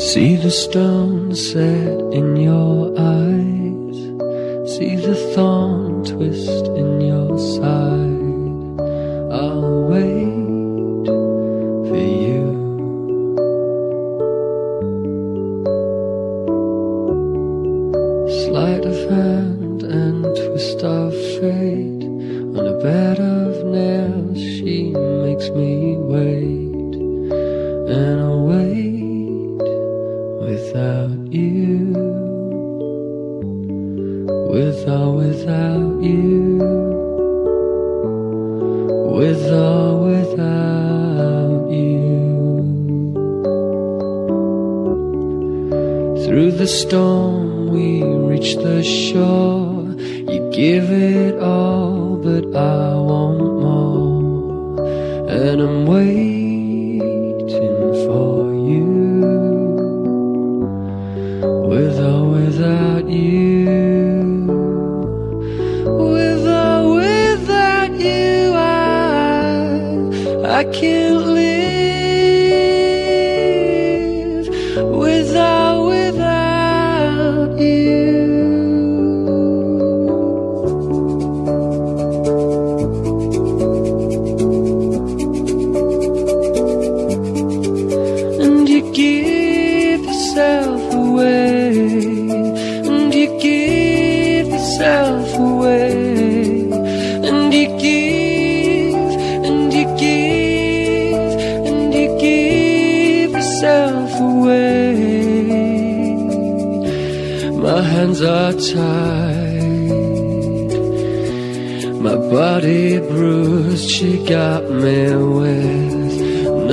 See the stone set in your eyes. See the thorn twist in your side. I'll wait for you. Sleight of hand and twist of fate. On a bed of nails, she makes me without you. With or without you. With or without you. Through the storm we reach the shore. You give it all, but I want more. And I'm waiting for With or without you. With or without you, I, I can't yourself away. My hands are tied, my body bruised. She got me with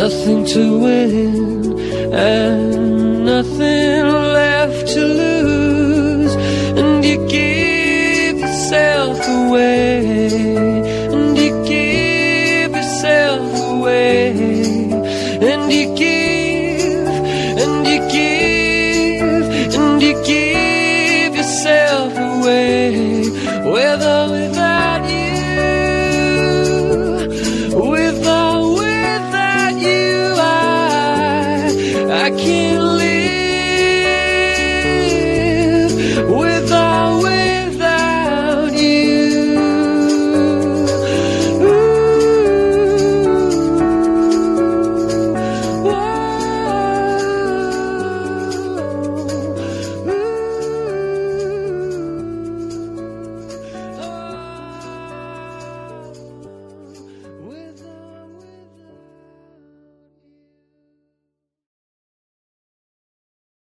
nothing to win and nothing. e que